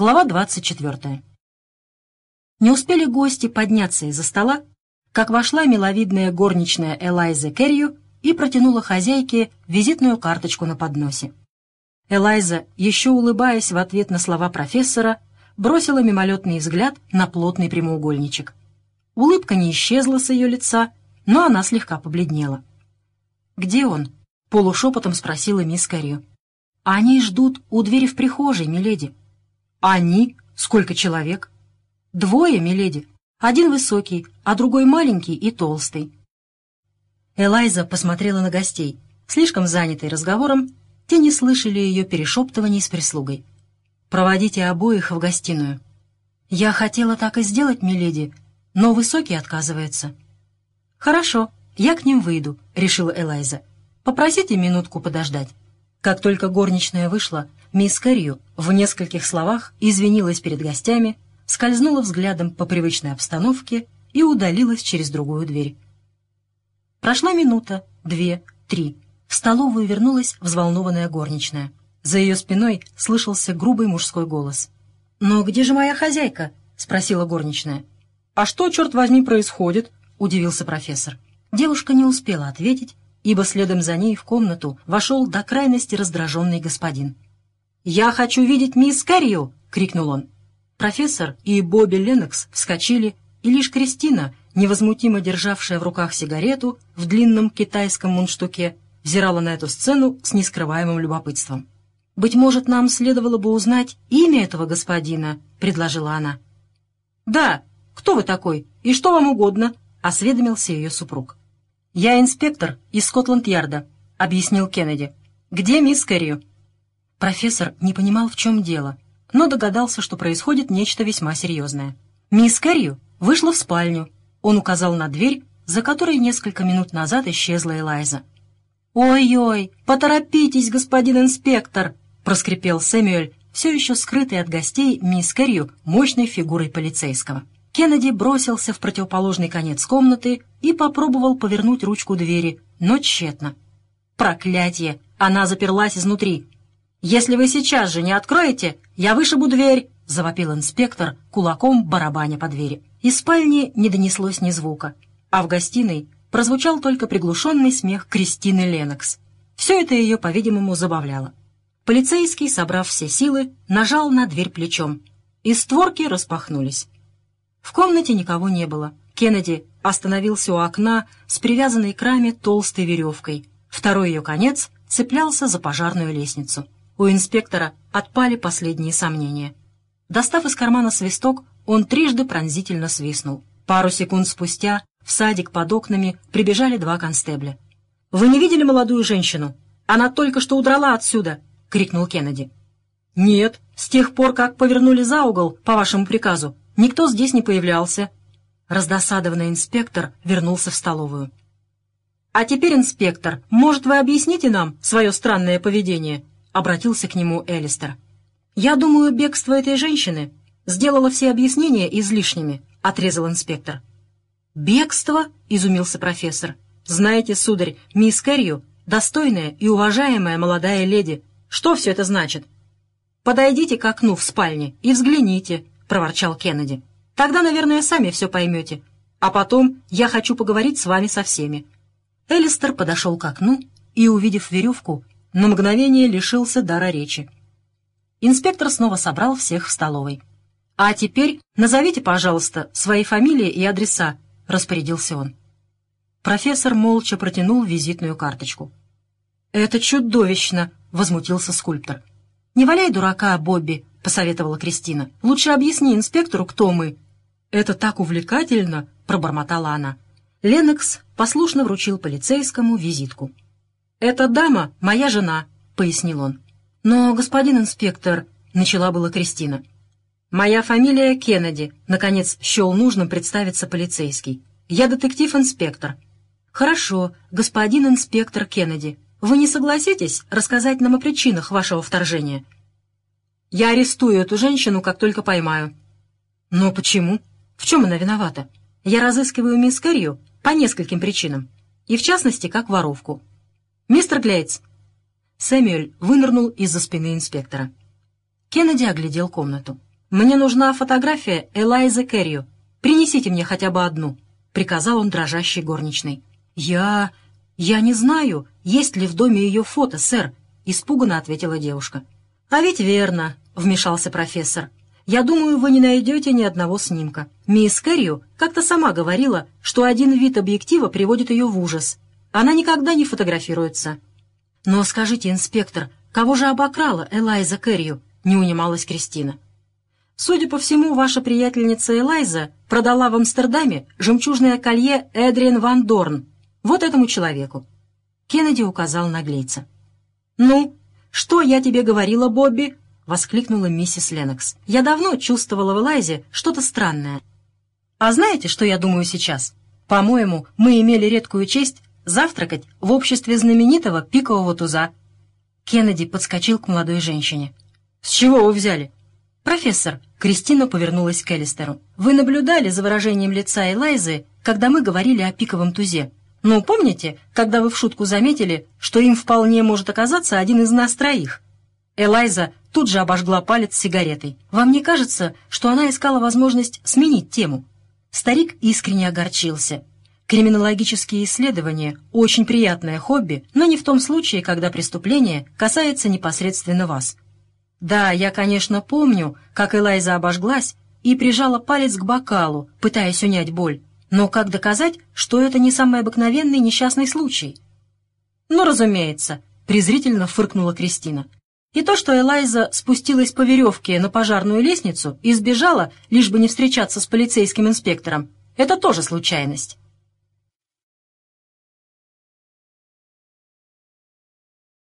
Глава 24. Не успели гости подняться из-за стола, как вошла миловидная горничная Элайза Керрию и протянула хозяйке визитную карточку на подносе. Элайза, еще улыбаясь в ответ на слова профессора, бросила мимолетный взгляд на плотный прямоугольничек. Улыбка не исчезла с ее лица, но она слегка побледнела. «Где он?» — полушепотом спросила мисс Кэррио. «Они ждут у двери в прихожей, миледи». «Они? Сколько человек?» «Двое, миледи. Один высокий, а другой маленький и толстый». Элайза посмотрела на гостей. Слишком занятые разговором, те не слышали ее перешептываний с прислугой. «Проводите обоих в гостиную». «Я хотела так и сделать, миледи, но высокий отказывается». «Хорошо, я к ним выйду», — решила Элайза. «Попросите минутку подождать». Как только горничная вышла, мисс Кэррию в нескольких словах извинилась перед гостями, скользнула взглядом по привычной обстановке и удалилась через другую дверь. Прошла минута, две, три. В столовую вернулась взволнованная горничная. За ее спиной слышался грубый мужской голос. «Но где же моя хозяйка?» — спросила горничная. «А что, черт возьми, происходит?» — удивился профессор. Девушка не успела ответить, ибо следом за ней в комнату вошел до крайности раздраженный господин. «Я хочу видеть мисс Кэррию!» — крикнул он. Профессор и Бобби Леннокс вскочили, и лишь Кристина, невозмутимо державшая в руках сигарету в длинном китайском мундштуке, взирала на эту сцену с нескрываемым любопытством. «Быть может, нам следовало бы узнать имя этого господина», — предложила она. «Да, кто вы такой и что вам угодно?» — осведомился ее супруг. «Я инспектор из Скотланд-Ярда», — объяснил Кеннеди. «Где мисс Кэррио?» Профессор не понимал, в чем дело, но догадался, что происходит нечто весьма серьезное. «Мисс Кэррио вышла в спальню». Он указал на дверь, за которой несколько минут назад исчезла Элайза. «Ой-ой, поторопитесь, господин инспектор!» — проскрипел Сэмюэль, все еще скрытый от гостей мисс Кэррио мощной фигурой полицейского. Кеннеди бросился в противоположный конец комнаты и попробовал повернуть ручку двери, но тщетно. «Проклятие! Она заперлась изнутри! Если вы сейчас же не откроете, я вышибу дверь!» — завопил инспектор, кулаком барабаня по двери. Из спальни не донеслось ни звука, а в гостиной прозвучал только приглушенный смех Кристины Ленокс. Все это ее, по-видимому, забавляло. Полицейский, собрав все силы, нажал на дверь плечом, и створки распахнулись. В комнате никого не было. Кеннеди остановился у окна с привязанной к раме толстой веревкой. Второй ее конец цеплялся за пожарную лестницу. У инспектора отпали последние сомнения. Достав из кармана свисток, он трижды пронзительно свистнул. Пару секунд спустя в садик под окнами прибежали два констебля. «Вы не видели молодую женщину? Она только что удрала отсюда!» — крикнул Кеннеди. «Нет, с тех пор, как повернули за угол, по вашему приказу, Никто здесь не появлялся. Раздосадованный инспектор вернулся в столовую. «А теперь, инспектор, может, вы объясните нам свое странное поведение?» — обратился к нему Элистер. «Я думаю, бегство этой женщины сделало все объяснения излишними», — отрезал инспектор. «Бегство?» — изумился профессор. «Знаете, сударь, мисс Кэррию — достойная и уважаемая молодая леди. Что все это значит? Подойдите к окну в спальне и взгляните, — проворчал Кеннеди. «Тогда, наверное, сами все поймете. А потом я хочу поговорить с вами со всеми». Элистер подошел к окну и, увидев веревку, на мгновение лишился дара речи. Инспектор снова собрал всех в столовой. «А теперь назовите, пожалуйста, свои фамилии и адреса», — распорядился он. Профессор молча протянул визитную карточку. «Это чудовищно!» — возмутился скульптор. «Не валяй дурака, Бобби», — посоветовала Кристина. «Лучше объясни инспектору, кто мы». «Это так увлекательно», — пробормотала она. Ленокс послушно вручил полицейскому визитку. «Эта дама — моя жена», — пояснил он. «Но, господин инспектор», — начала была Кристина. «Моя фамилия Кеннеди», — наконец счел нужным представиться полицейский. «Я детектив-инспектор». «Хорошо, господин инспектор Кеннеди», вы не согласитесь рассказать нам о причинах вашего вторжения? Я арестую эту женщину, как только поймаю. Но почему? В чем она виновата? Я разыскиваю мисс Кэррию по нескольким причинам, и в частности, как воровку. Мистер Глейтс. Сэмюэль вынырнул из-за спины инспектора. Кеннеди оглядел комнату. «Мне нужна фотография Элайзы Керрию. Принесите мне хотя бы одну», — приказал он дрожащей горничной. «Я... я не знаю, есть ли в доме ее фото, сэр», — испуганно ответила девушка. «А ведь верно», — вмешался профессор. «Я думаю, вы не найдете ни одного снимка. Мисс Кэррию как-то сама говорила, что один вид объектива приводит ее в ужас. Она никогда не фотографируется». «Но скажите, инспектор, кого же обокрала Элайза Кэррию?» — не унималась Кристина. Судя по всему, ваша приятельница Элайза продала в Амстердаме жемчужное колье Эдриан Ван Дорн вот этому человеку. Кеннеди указал на Глейца. «Ну, что я тебе говорила, Бобби?» — воскликнула миссис Леннокс. «Я давно чувствовала в Элайзе что-то странное. А знаете, что я думаю сейчас? По-моему, мы имели редкую честь завтракать в обществе знаменитого пикового туза». Кеннеди подскочил к молодой женщине. «С чего вы взяли?» «Профессор», — Кристина повернулась к Элистеру, «вы наблюдали за выражением лица Элайзы, когда мы говорили о пиковом тузе? Ну, помните, когда вы в шутку заметили, что им вполне может оказаться один из нас троих?» Элайза тут же обожгла палец сигаретой. «Вам не кажется, что она искала возможность сменить тему?» Старик искренне огорчился. Криминологические исследования – очень приятное хобби, но не в том случае, когда преступление касается непосредственно вас. Да, я, конечно, помню, как Элайза обожглась и прижала палец к бокалу, пытаясь унять боль. Но как доказать, что это не самый обыкновенный несчастный случай? Ну, разумеется, презрительно фыркнула Кристина. И то, что Элайза спустилась по веревке на пожарную лестницу и сбежала, лишь бы не встречаться с полицейским инспектором, это тоже случайность.